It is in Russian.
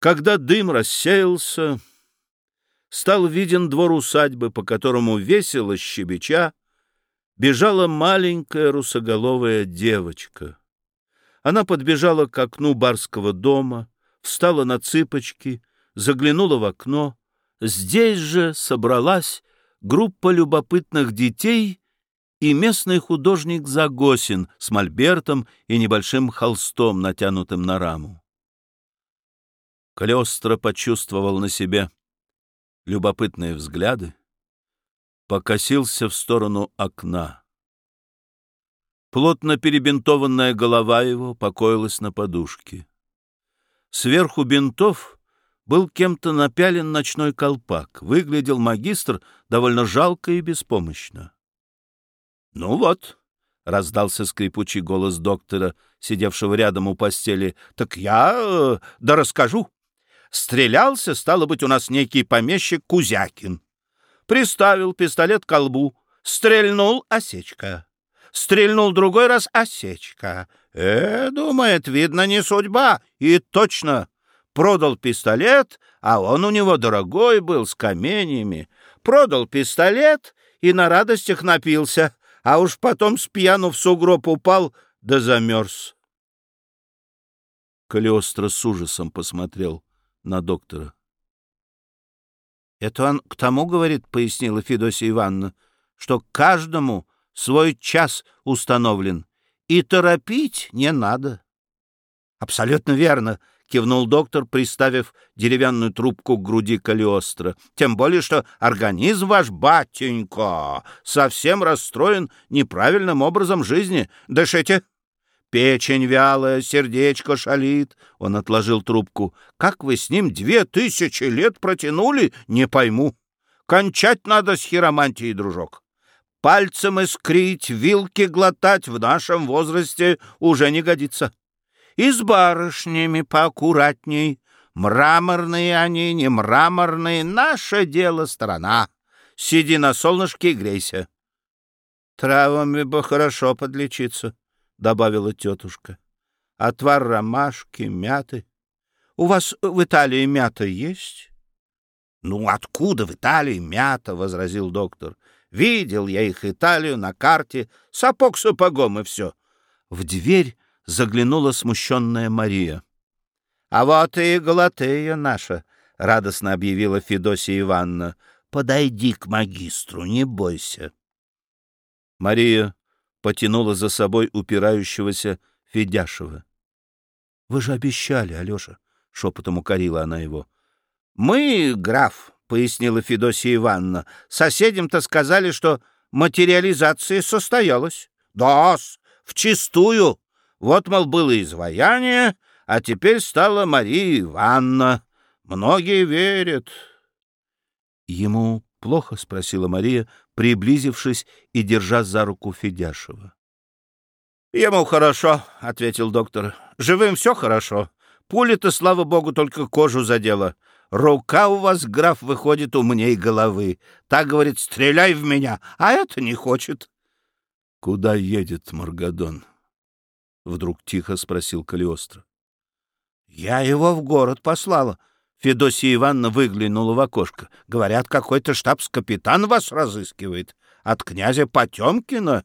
Когда дым рассеялся, стал виден двор усадьбы, по которому весело щебеча бежала маленькая русоголовая девочка. Она подбежала к окну барского дома, встала на цыпочки, заглянула в окно. Здесь же собралась группа любопытных детей и местный художник Загосин с мольбертом и небольшим холстом, натянутым на раму. Калиостро почувствовал на себе любопытные взгляды, покосился в сторону окна. Плотно перебинтованная голова его покоилась на подушке. Сверху бинтов был кем-то напялен ночной колпак. Выглядел магистр довольно жалко и беспомощно. — Ну вот, — раздался скрипучий голос доктора, сидевшего рядом у постели, — так я э, да расскажу. Стрелялся, стало быть, у нас некий помещик Кузякин. Приставил пистолет к колбу, стрельнул осечка. Стрельнул другой раз осечка. Э, думает, видно, не судьба. И точно. Продал пистолет, а он у него дорогой был, с каменьями. Продал пистолет и на радостях напился, а уж потом с пьяну в сугроб упал да замерз. Калиостро с ужасом посмотрел на доктора. — Это он к тому, — говорит, — пояснила Федосия Ивановна, — что каждому свой час установлен, и торопить не надо. — Абсолютно верно, — кивнул доктор, приставив деревянную трубку к груди Калиостро. — Тем более, что организм ваш, батенька, совсем расстроен неправильным образом жизни. Дышите. Печень вялая, сердечко шалит. Он отложил трубку. Как вы с ним две тысячи лет протянули, не пойму. Кончать надо с хиромантией, дружок. Пальцем искрить, вилки глотать в нашем возрасте уже не годится. И с барышнями поаккуратней. Мраморные они, не мраморные, наше дело сторона. Сиди на солнышке и грейся. Травами бы хорошо подлечиться добавила тетушка. Отвар ромашки, мяты. У вас в Италии мята есть? Ну, откуда в Италии мята, возразил доктор. Видел я их Италию на карте, сапог сапогом и все. В дверь заглянула смущенная Мария. — А вот и Галатея наша, — радостно объявила Федосия Ивановна. — Подойди к магистру, не бойся. Мария потянула за собой упирающегося Федяшева. — Вы же обещали, Алеша, — шепотом укорила она его. — Мы, граф, — пояснила Федосия Ивановна, — соседям-то сказали, что материализация состоялась. — Да-с, вчистую. Вот, мол, было изваяние, а теперь стала Мария Ивановна. Многие верят. Ему плохо? — спросила Мария, приблизившись и держа за руку Федяшева. — Ему хорошо, — ответил доктор. — Живым все хорошо. Пуля-то, слава богу, только кожу задела. Рука у вас, граф, выходит умней головы. Так, говорит, стреляй в меня, а это не хочет. — Куда едет Маргадон? — вдруг тихо спросил Калиостро. — Я его в город послала, Федосия Ивановна выглянула в окошко. Говорят, какой-то штабс-капитан вас разыскивает. От князя Потемкина.